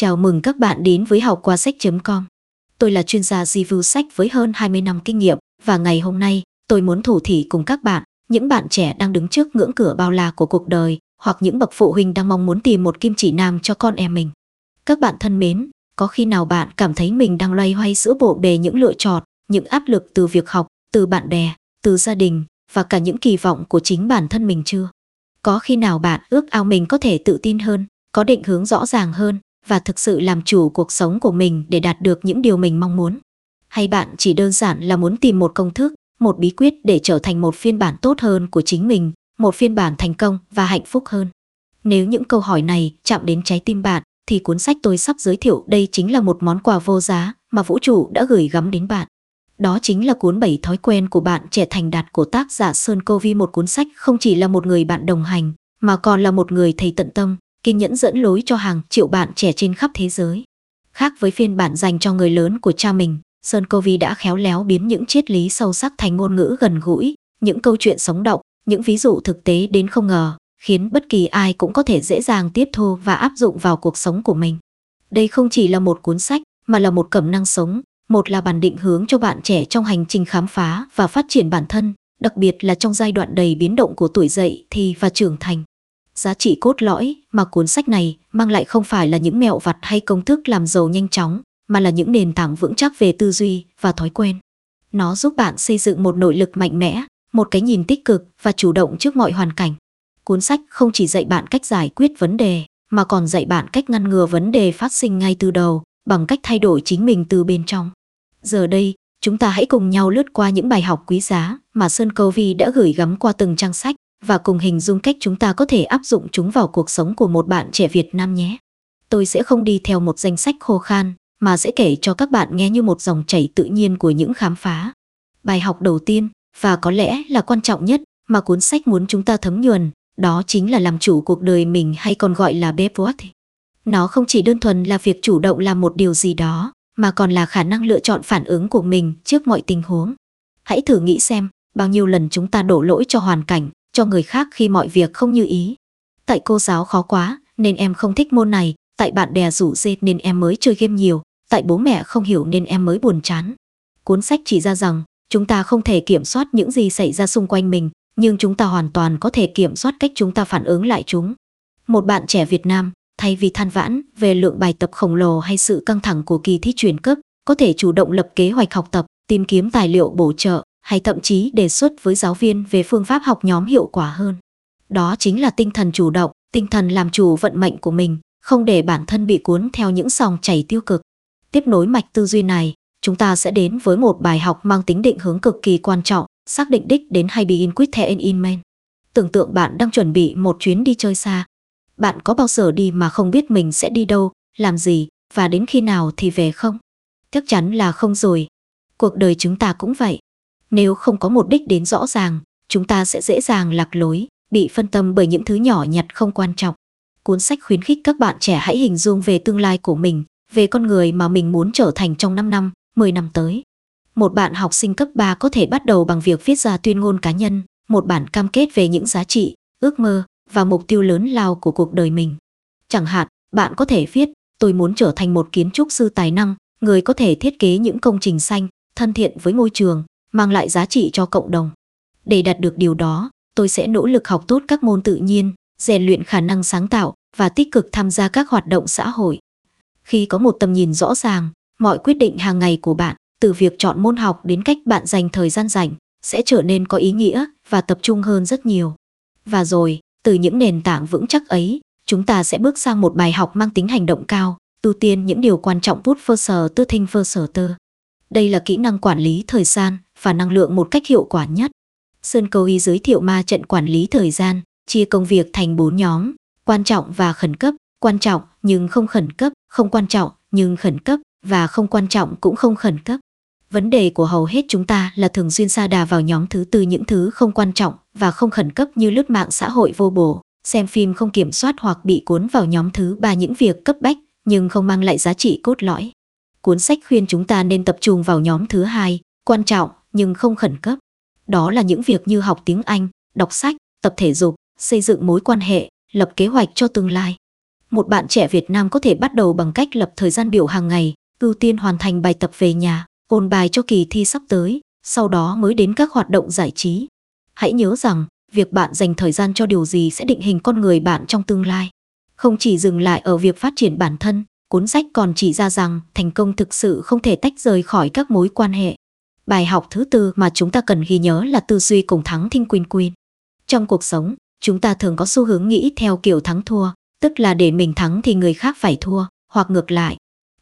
Chào mừng các bạn đến với học qua sách.com. Tôi là chuyên gia review sách với hơn 20 năm kinh nghiệm và ngày hôm nay tôi muốn thủ thỉ cùng các bạn, những bạn trẻ đang đứng trước ngưỡng cửa bao la của cuộc đời hoặc những bậc phụ huynh đang mong muốn tìm một kim chỉ nam cho con em mình. Các bạn thân mến, có khi nào bạn cảm thấy mình đang loay hoay giữa bộ bề những lựa chọn, những áp lực từ việc học, từ bạn bè, từ gia đình và cả những kỳ vọng của chính bản thân mình chưa? Có khi nào bạn ước ao mình có thể tự tin hơn, có định hướng rõ ràng hơn và thực sự làm chủ cuộc sống của mình để đạt được những điều mình mong muốn? Hay bạn chỉ đơn giản là muốn tìm một công thức, một bí quyết để trở thành một phiên bản tốt hơn của chính mình, một phiên bản thành công và hạnh phúc hơn? Nếu những câu hỏi này chạm đến trái tim bạn, thì cuốn sách tôi sắp giới thiệu đây chính là một món quà vô giá mà vũ trụ đã gửi gắm đến bạn. Đó chính là cuốn bảy thói quen của bạn trẻ thành đạt của tác giả Sơn Covey một cuốn sách không chỉ là một người bạn đồng hành, mà còn là một người thầy tận tâm, kiên nhẫn dẫn lối cho hàng triệu bạn trẻ trên khắp thế giới. Khác với phiên bản dành cho người lớn của cha mình, Sơn Covey đã khéo léo biến những triết lý sâu sắc thành ngôn ngữ gần gũi, những câu chuyện sống động, những ví dụ thực tế đến không ngờ, khiến bất kỳ ai cũng có thể dễ dàng tiếp thu và áp dụng vào cuộc sống của mình. Đây không chỉ là một cuốn sách, mà là một cẩm năng sống, một là bản định hướng cho bạn trẻ trong hành trình khám phá và phát triển bản thân, đặc biệt là trong giai đoạn đầy biến động của tuổi dậy thì và trưởng thành. Giá trị cốt lõi mà cuốn sách này mang lại không phải là những mẹo vặt hay công thức làm giàu nhanh chóng, mà là những nền tảng vững chắc về tư duy và thói quen. Nó giúp bạn xây dựng một nội lực mạnh mẽ, một cái nhìn tích cực và chủ động trước mọi hoàn cảnh. Cuốn sách không chỉ dạy bạn cách giải quyết vấn đề, mà còn dạy bạn cách ngăn ngừa vấn đề phát sinh ngay từ đầu bằng cách thay đổi chính mình từ bên trong. Giờ đây, chúng ta hãy cùng nhau lướt qua những bài học quý giá mà Sơn Covey đã gửi gắm qua từng trang sách và cùng hình dung cách chúng ta có thể áp dụng chúng vào cuộc sống của một bạn trẻ Việt Nam nhé. Tôi sẽ không đi theo một danh sách khô khan, mà sẽ kể cho các bạn nghe như một dòng chảy tự nhiên của những khám phá. Bài học đầu tiên, và có lẽ là quan trọng nhất, mà cuốn sách muốn chúng ta thấm nhuần, đó chính là làm chủ cuộc đời mình hay còn gọi là Bepworth. Nó không chỉ đơn thuần là việc chủ động làm một điều gì đó, mà còn là khả năng lựa chọn phản ứng của mình trước mọi tình huống. Hãy thử nghĩ xem, bao nhiêu lần chúng ta đổ lỗi cho hoàn cảnh, cho người khác khi mọi việc không như ý. Tại cô giáo khó quá, nên em không thích môn này, tại bạn bè rủ dê nên em mới chơi game nhiều, tại bố mẹ không hiểu nên em mới buồn chán. Cuốn sách chỉ ra rằng, chúng ta không thể kiểm soát những gì xảy ra xung quanh mình, nhưng chúng ta hoàn toàn có thể kiểm soát cách chúng ta phản ứng lại chúng. Một bạn trẻ Việt Nam, thay vì than vãn về lượng bài tập khổng lồ hay sự căng thẳng của kỳ thi chuyển cấp, có thể chủ động lập kế hoạch học tập, tìm kiếm tài liệu bổ trợ, hay thậm chí đề xuất với giáo viên về phương pháp học nhóm hiệu quả hơn. Đó chính là tinh thần chủ động, tinh thần làm chủ vận mệnh của mình, không để bản thân bị cuốn theo những dòng chảy tiêu cực. Tiếp nối mạch tư duy này, chúng ta sẽ đến với một bài học mang tính định hướng cực kỳ quan trọng, xác định đích đến hay begin with the end in men. Tưởng tượng bạn đang chuẩn bị một chuyến đi chơi xa. Bạn có bao giờ đi mà không biết mình sẽ đi đâu, làm gì và đến khi nào thì về không? Chắc chắn là không rồi. Cuộc đời chúng ta cũng vậy. Nếu không có một đích đến rõ ràng, chúng ta sẽ dễ dàng lạc lối, bị phân tâm bởi những thứ nhỏ nhặt không quan trọng. Cuốn sách khuyến khích các bạn trẻ hãy hình dung về tương lai của mình, về con người mà mình muốn trở thành trong 5 năm, 10 năm tới. Một bạn học sinh cấp 3 có thể bắt đầu bằng việc viết ra tuyên ngôn cá nhân, một bản cam kết về những giá trị, ước mơ và mục tiêu lớn lao của cuộc đời mình. Chẳng hạn, bạn có thể viết, tôi muốn trở thành một kiến trúc sư tài năng, người có thể thiết kế những công trình xanh, thân thiện với môi trường, mang lại giá trị cho cộng đồng. Để đạt được điều đó, tôi sẽ nỗ lực học tốt các môn tự nhiên, rèn luyện khả năng sáng tạo và tích cực tham gia các hoạt động xã hội. Khi có một tầm nhìn rõ ràng, mọi quyết định hàng ngày của bạn, từ việc chọn môn học đến cách bạn dành thời gian rảnh, sẽ trở nên có ý nghĩa và tập trung hơn rất nhiều. Và rồi, từ những nền tảng vững chắc ấy, chúng ta sẽ bước sang một bài học mang tính hành động cao, ưu tiên những điều quan trọng put first tư thinh first tơ. Đây là kỹ năng quản lý thời gian và năng lượng một cách hiệu quả nhất. Sơn Câu Y giới thiệu ma trận quản lý thời gian, chia công việc thành bốn nhóm, quan trọng và khẩn cấp, quan trọng nhưng không khẩn cấp, không quan trọng nhưng khẩn cấp và không quan trọng cũng không khẩn cấp. Vấn đề của hầu hết chúng ta là thường xuyên sa đà vào nhóm thứ tư những thứ không quan trọng và không khẩn cấp như lướt mạng xã hội vô bổ, xem phim không kiểm soát hoặc bị cuốn vào nhóm thứ ba những việc cấp bách nhưng không mang lại giá trị cốt lõi. Cuốn sách khuyên chúng ta nên tập trung vào nhóm thứ hai, quan trọng nhưng không khẩn cấp. Đó là những việc như học tiếng Anh, đọc sách, tập thể dục, xây dựng mối quan hệ, lập kế hoạch cho tương lai. một bạn trẻ Việt Nam có thể bắt đầu bằng cách lập thời gian biểu hàng ngày, ưu tiên hoàn thành bài tập về nhà, ôn bài cho kỳ thi sắp tới, sau đó mới đến các hoạt động giải trí. Hãy nhớ rằng, việc bạn dành thời gian cho điều gì sẽ định hình con người bạn trong tương lai. Không chỉ dừng lại ở việc phát triển bản thân, cuốn sách còn chỉ ra rằng thành công thực sự không thể tách rời khỏi các mối quan hệ. Bài học thứ tư mà chúng ta cần ghi nhớ là tư duy cùng thắng thinh quyên quyên. Trong cuộc sống, chúng ta thường có xu hướng nghĩ theo kiểu thắng thua, tức là để mình thắng thì người khác phải thua, hoặc ngược lại.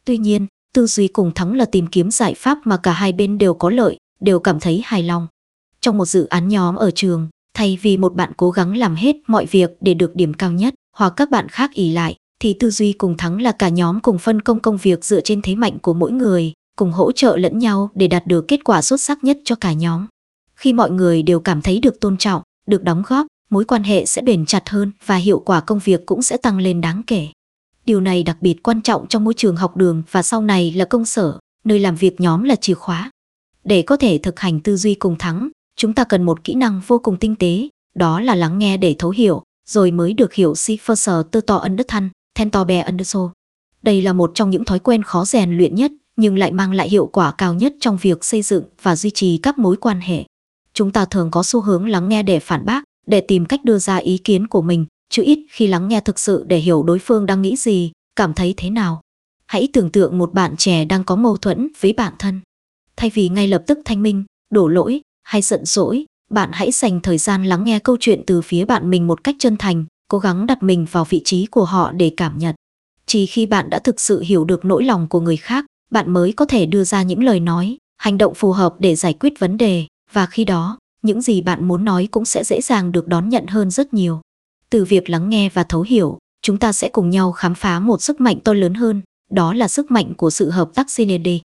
Tuy nhiên, tư duy cùng thắng là tìm kiếm giải pháp mà cả hai bên đều có lợi, đều cảm thấy hài lòng. Trong một dự án nhóm ở trường, thay vì một bạn cố gắng làm hết mọi việc để được điểm cao nhất, hoặc các bạn khác ỉ lại, thì tư duy cùng thắng là cả nhóm cùng phân công công việc dựa trên thế mạnh của mỗi người, cùng hỗ trợ lẫn nhau để đạt được kết quả xuất sắc nhất cho cả nhóm. Khi mọi người đều cảm thấy được tôn trọng, được đóng góp, mối quan hệ sẽ bền chặt hơn và hiệu quả công việc cũng sẽ tăng lên đáng kể. Điều này đặc biệt quan trọng trong môi trường học đường và sau này là công sở, nơi làm việc nhóm là chìa khóa. Để có thể thực hành tư duy cùng thắng, chúng ta cần một kỹ năng vô cùng tinh tế, đó là lắng nghe để thấu hiểu, rồi mới được hiểu si first tư to ân đất thân, then to bè ân so. Đây là một trong những thói quen khó rèn luyện nhất, nhưng lại mang lại hiệu quả cao nhất trong việc xây dựng và duy trì các mối quan hệ. Chúng ta thường có xu hướng lắng nghe để phản bác, để tìm cách đưa ra ý kiến của mình, chứ ít khi lắng nghe thực sự để hiểu đối phương đang nghĩ gì, cảm thấy thế nào. Hãy tưởng tượng một bạn trẻ đang có mâu thuẫn với bạn thân. Thay vì ngay lập tức thanh minh, đổ lỗi hay giận dỗi, bạn hãy dành thời gian lắng nghe câu chuyện từ phía bạn mình một cách chân thành, cố gắng đặt mình vào vị trí của họ để cảm nhận. Chỉ khi bạn đã thực sự hiểu được nỗi lòng của người khác, bạn mới có thể đưa ra những lời nói, hành động phù hợp để giải quyết vấn đề, và khi đó, những gì bạn muốn nói cũng sẽ dễ dàng được đón nhận hơn rất nhiều. Từ việc lắng nghe và thấu hiểu, chúng ta sẽ cùng nhau khám phá một sức mạnh to lớn hơn, đó là sức mạnh của sự hợp tác synergy.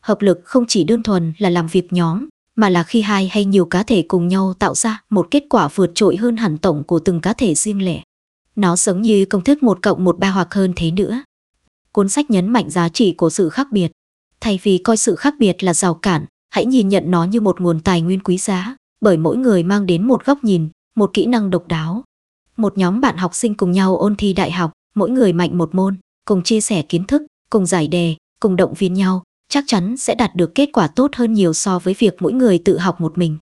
Hợp lực không chỉ đơn thuần là làm việc nhóm, mà là khi hai hay nhiều cá thể cùng nhau tạo ra một kết quả vượt trội hơn hẳn tổng của từng cá thể riêng lẻ. Nó giống như công thức một cộng một ba hoặc hơn thế nữa. Cuốn sách nhấn mạnh giá trị của sự khác biệt. Thay vì coi sự khác biệt là rào cản, hãy nhìn nhận nó như một nguồn tài nguyên quý giá, bởi mỗi người mang đến một góc nhìn, một kỹ năng độc đáo. Một nhóm bạn học sinh cùng nhau ôn thi đại học, mỗi người mạnh một môn, cùng chia sẻ kiến thức, cùng giải đề, cùng động viên nhau, chắc chắn sẽ đạt được kết quả tốt hơn nhiều so với việc mỗi người tự học một mình.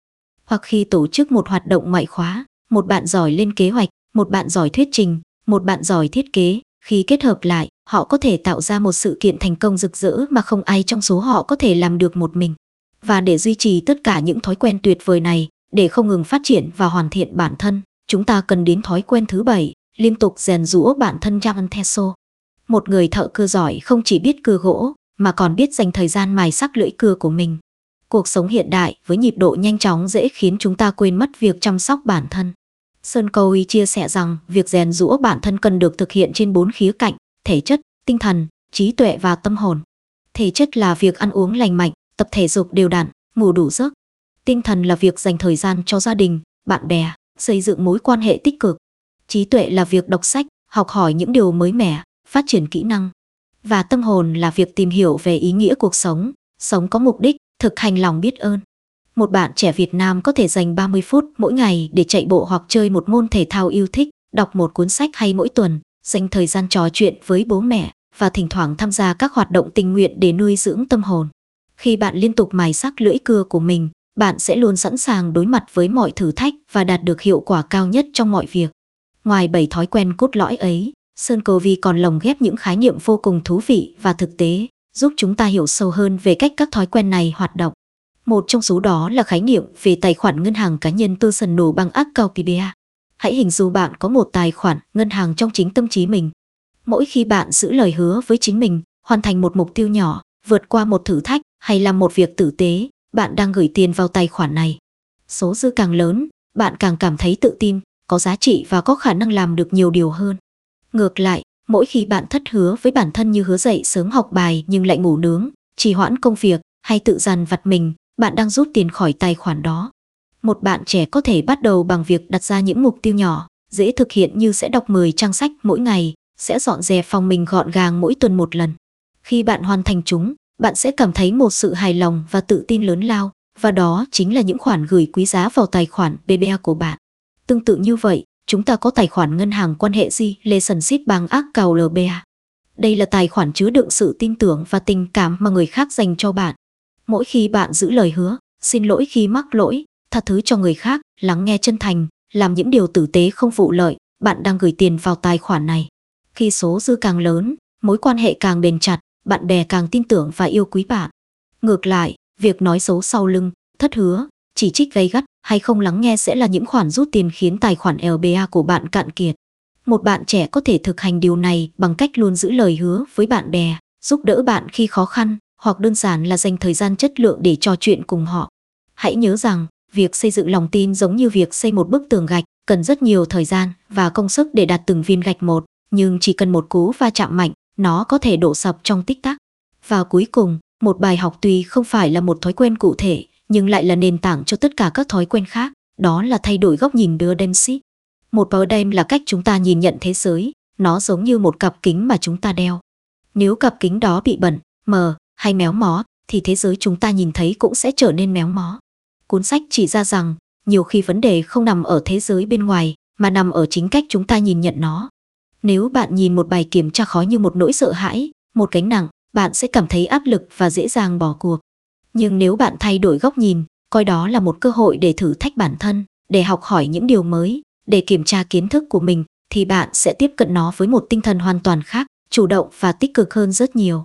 Hoặc khi tổ chức một hoạt động ngoại khóa, một bạn giỏi lên kế hoạch, một bạn giỏi thuyết trình, một bạn giỏi thiết kế, khi kết hợp lại, họ có thể tạo ra một sự kiện thành công rực rỡ mà không ai trong số họ có thể làm được một mình. Và để duy trì tất cả những thói quen tuyệt vời này, để không ngừng phát triển và hoàn thiện bản thân, chúng ta cần đến thói quen thứ bảy, liên tục rèn rũa bản thân Jan Teso. Một người thợ cưa giỏi không chỉ biết cưa gỗ, mà còn biết dành thời gian mài sắc lưỡi cưa của mình. Cuộc sống hiện đại với nhịp độ nhanh chóng dễ khiến chúng ta quên mất việc chăm sóc bản thân. Sơn Câu Y chia sẻ rằng việc rèn rũa bản thân cần được thực hiện trên bốn khía cạnh, thể chất, tinh thần, trí tuệ và tâm hồn. Thể chất là việc ăn uống lành mạnh, tập thể dục đều đặn, ngủ đủ giấc. Tinh thần là việc dành thời gian cho gia đình, bạn bè, xây dựng mối quan hệ tích cực. Trí tuệ là việc đọc sách, học hỏi những điều mới mẻ, phát triển kỹ năng. Và tâm hồn là việc tìm hiểu về ý nghĩa cuộc sống, sống có mục đích, thực hành lòng biết ơn. Một bạn trẻ Việt Nam có thể dành 30 phút mỗi ngày để chạy bộ hoặc chơi một môn thể thao yêu thích, đọc một cuốn sách hay mỗi tuần, dành thời gian trò chuyện với bố mẹ và thỉnh thoảng tham gia các hoạt động tình nguyện để nuôi dưỡng tâm hồn. Khi bạn liên tục mài sắc lưỡi cưa của mình, bạn sẽ luôn sẵn sàng đối mặt với mọi thử thách và đạt được hiệu quả cao nhất trong mọi việc. Ngoài bảy thói quen cốt lõi ấy, Sơn Cầu Vi còn lồng ghép những khái niệm vô cùng thú vị và thực tế, giúp chúng ta hiểu sâu hơn về cách các thói quen này hoạt động. Một trong số đó là khái niệm về tài khoản ngân hàng cá nhân personal bằng accountability. Hãy hình dung bạn có một tài khoản ngân hàng trong chính tâm trí mình. Mỗi khi bạn giữ lời hứa với chính mình, hoàn thành một mục tiêu nhỏ, vượt qua một thử thách hay làm một việc tử tế, bạn đang gửi tiền vào tài khoản này. Số dư càng lớn, bạn càng cảm thấy tự tin, có giá trị và có khả năng làm được nhiều điều hơn. Ngược lại, mỗi khi bạn thất hứa với bản thân như hứa dậy sớm học bài nhưng lại ngủ nướng, trì hoãn công việc hay tự dằn vặt mình, bạn đang rút tiền khỏi tài khoản đó. Một bạn trẻ có thể bắt đầu bằng việc đặt ra những mục tiêu nhỏ, dễ thực hiện như sẽ đọc 10 trang sách mỗi ngày, sẽ dọn dẹp phòng mình gọn gàng mỗi tuần một lần. Khi bạn hoàn thành chúng, bạn sẽ cảm thấy một sự hài lòng và tự tin lớn lao, và đó chính là những khoản gửi quý giá vào tài khoản BBA của bạn. Tương tự như vậy, chúng ta có tài khoản ngân hàng quan hệ gì Relationship Bank Account LBA. Đây là tài khoản chứa đựng sự tin tưởng và tình cảm mà người khác dành cho bạn. Mỗi khi bạn giữ lời hứa, xin lỗi khi mắc lỗi, tha thứ cho người khác, lắng nghe chân thành, làm những điều tử tế không vụ lợi, bạn đang gửi tiền vào tài khoản này. Khi số dư càng lớn, mối quan hệ càng bền chặt, bạn bè càng tin tưởng và yêu quý bạn. Ngược lại, việc nói xấu sau lưng, thất hứa, chỉ trích gây gắt hay không lắng nghe sẽ là những khoản rút tiền khiến tài khoản LBA của bạn cạn kiệt. Một bạn trẻ có thể thực hành điều này bằng cách luôn giữ lời hứa với bạn bè, giúp đỡ bạn khi khó khăn, hoặc đơn giản là dành thời gian chất lượng để trò chuyện cùng họ. Hãy nhớ rằng, việc xây dựng lòng tin giống như việc xây một bức tường gạch, cần rất nhiều thời gian và công sức để đặt từng viên gạch một, nhưng chỉ cần một cú va chạm mạnh, nó có thể đổ sập trong tích tắc. Và cuối cùng, một bài học tuy không phải là một thói quen cụ thể, nhưng lại là nền tảng cho tất cả các thói quen khác, đó là thay đổi góc nhìn đưa đêm xít. Một paradigm là cách chúng ta nhìn nhận thế giới, nó giống như một cặp kính mà chúng ta đeo. Nếu cặp kính đó bị bẩn, mờ hay méo mó, thì thế giới chúng ta nhìn thấy cũng sẽ trở nên méo mó. Cuốn sách chỉ ra rằng, nhiều khi vấn đề không nằm ở thế giới bên ngoài, mà nằm ở chính cách chúng ta nhìn nhận nó. Nếu bạn nhìn một bài kiểm tra khó như một nỗi sợ hãi, một gánh nặng, bạn sẽ cảm thấy áp lực và dễ dàng bỏ cuộc. Nhưng nếu bạn thay đổi góc nhìn, coi đó là một cơ hội để thử thách bản thân, để học hỏi những điều mới, để kiểm tra kiến thức của mình, thì bạn sẽ tiếp cận nó với một tinh thần hoàn toàn khác, chủ động và tích cực hơn rất nhiều.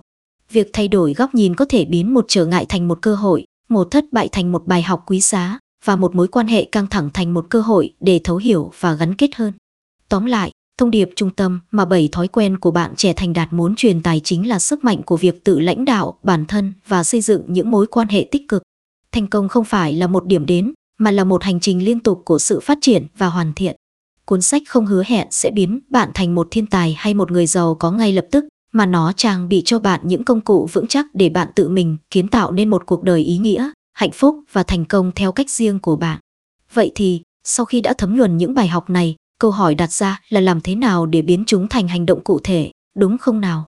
Việc thay đổi góc nhìn có thể biến một trở ngại thành một cơ hội, một thất bại thành một bài học quý giá và một mối quan hệ căng thẳng thành một cơ hội để thấu hiểu và gắn kết hơn. Tóm lại, thông điệp trung tâm mà bảy thói quen của bạn trẻ thành đạt muốn truyền tài chính là sức mạnh của việc tự lãnh đạo bản thân và xây dựng những mối quan hệ tích cực. Thành công không phải là một điểm đến, mà là một hành trình liên tục của sự phát triển và hoàn thiện. Cuốn sách không hứa hẹn sẽ biến bạn thành một thiên tài hay một người giàu có ngay lập tức, mà nó trang bị cho bạn những công cụ vững chắc để bạn tự mình kiến tạo nên một cuộc đời ý nghĩa, hạnh phúc và thành công theo cách riêng của bạn. Vậy thì, sau khi đã thấm nhuần những bài học này, câu hỏi đặt ra là làm thế nào để biến chúng thành hành động cụ thể, đúng không nào?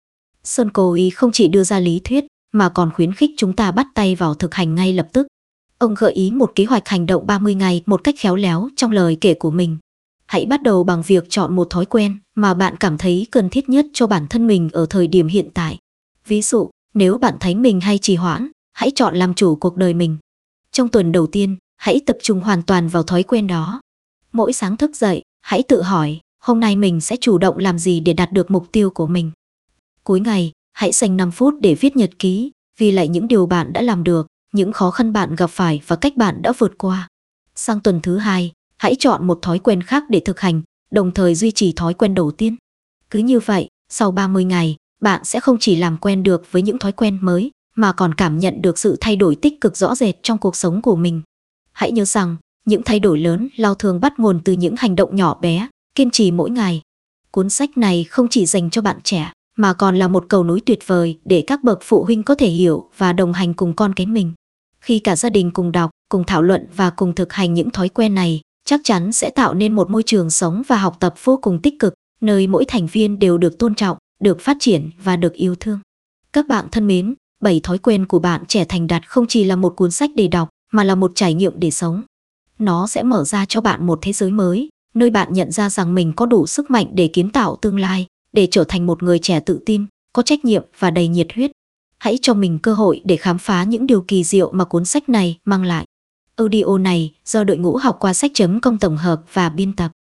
Sơn Cô ý không chỉ đưa ra lý thuyết, mà còn khuyến khích chúng ta bắt tay vào thực hành ngay lập tức. Ông gợi ý một kế hoạch hành động 30 ngày một cách khéo léo trong lời kể của mình. Hãy bắt đầu bằng việc chọn một thói quen mà bạn cảm thấy cần thiết nhất cho bản thân mình ở thời điểm hiện tại. Ví dụ, nếu bạn thấy mình hay trì hoãn, hãy chọn làm chủ cuộc đời mình. Trong tuần đầu tiên, hãy tập trung hoàn toàn vào thói quen đó. Mỗi sáng thức dậy, hãy tự hỏi, hôm nay mình sẽ chủ động làm gì để đạt được mục tiêu của mình. Cuối ngày, hãy dành 5 phút để viết nhật ký, ghi lại những điều bạn đã làm được, những khó khăn bạn gặp phải và cách bạn đã vượt qua. Sang tuần thứ hai, hãy chọn một thói quen khác để thực hành, đồng thời duy trì thói quen đầu tiên. Cứ như vậy, sau 30 ngày, bạn sẽ không chỉ làm quen được với những thói quen mới, mà còn cảm nhận được sự thay đổi tích cực rõ rệt trong cuộc sống của mình. Hãy nhớ rằng, những thay đổi lớn lao thường bắt nguồn từ những hành động nhỏ bé, kiên trì mỗi ngày. Cuốn sách này không chỉ dành cho bạn trẻ, mà còn là một cầu nối tuyệt vời để các bậc phụ huynh có thể hiểu và đồng hành cùng con cái mình. Khi cả gia đình cùng đọc, cùng thảo luận và cùng thực hành những thói quen này, chắc chắn sẽ tạo nên một môi trường sống và học tập vô cùng tích cực, nơi mỗi thành viên đều được tôn trọng, được phát triển và được yêu thương. Các bạn thân mến, bảy thói quen của bạn trẻ thành đạt không chỉ là một cuốn sách để đọc, mà là một trải nghiệm để sống. Nó sẽ mở ra cho bạn một thế giới mới, nơi bạn nhận ra rằng mình có đủ sức mạnh để kiến tạo tương lai, để trở thành một người trẻ tự tin, có trách nhiệm và đầy nhiệt huyết. Hãy cho mình cơ hội để khám phá những điều kỳ diệu mà cuốn sách này mang lại. Audio này do đội ngũ học qua sách.com tổng hợp và biên tập.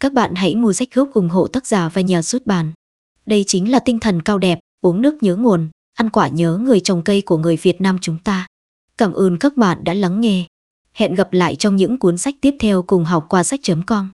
Các bạn hãy mua sách gốc ủng hộ tác giả và nhà xuất bản. Đây chính là tinh thần cao đẹp, uống nước nhớ nguồn, ăn quả nhớ người trồng cây của người Việt Nam chúng ta. Cảm ơn các bạn đã lắng nghe. Hẹn gặp lại trong những cuốn sách tiếp theo cùng học qua sách.com.